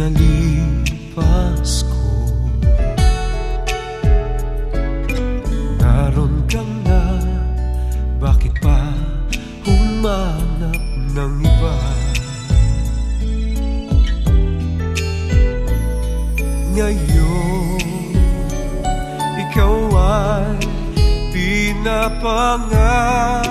pinalipas ko Naroon kang na, bakit pa humanap ng iba? Ngayon, ikaw ay pinapangarap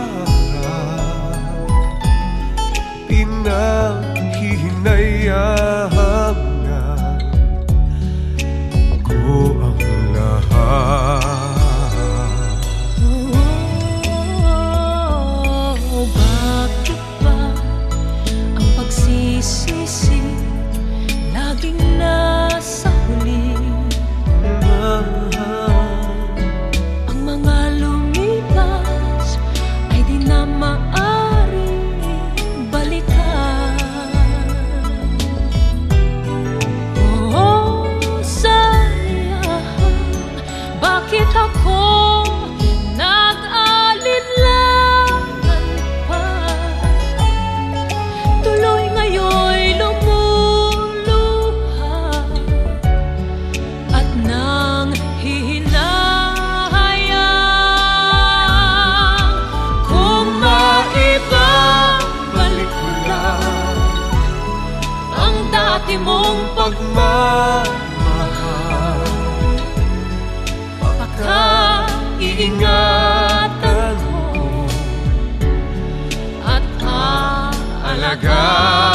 God.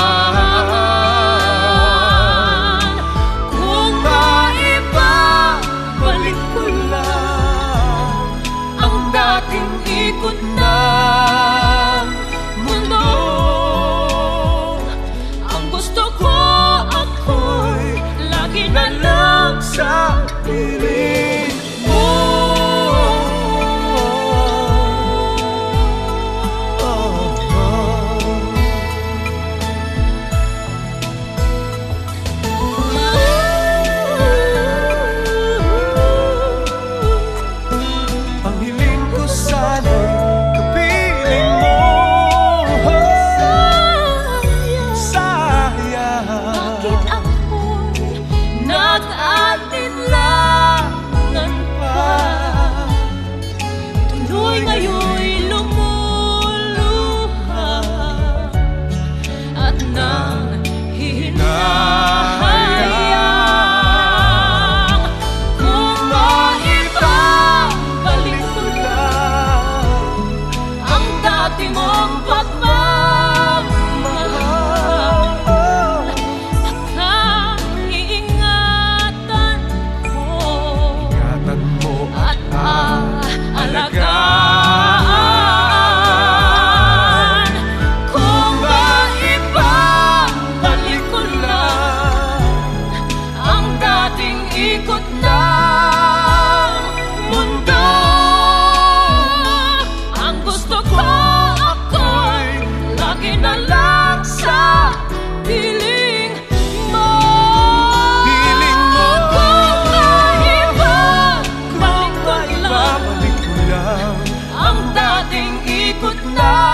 ikot na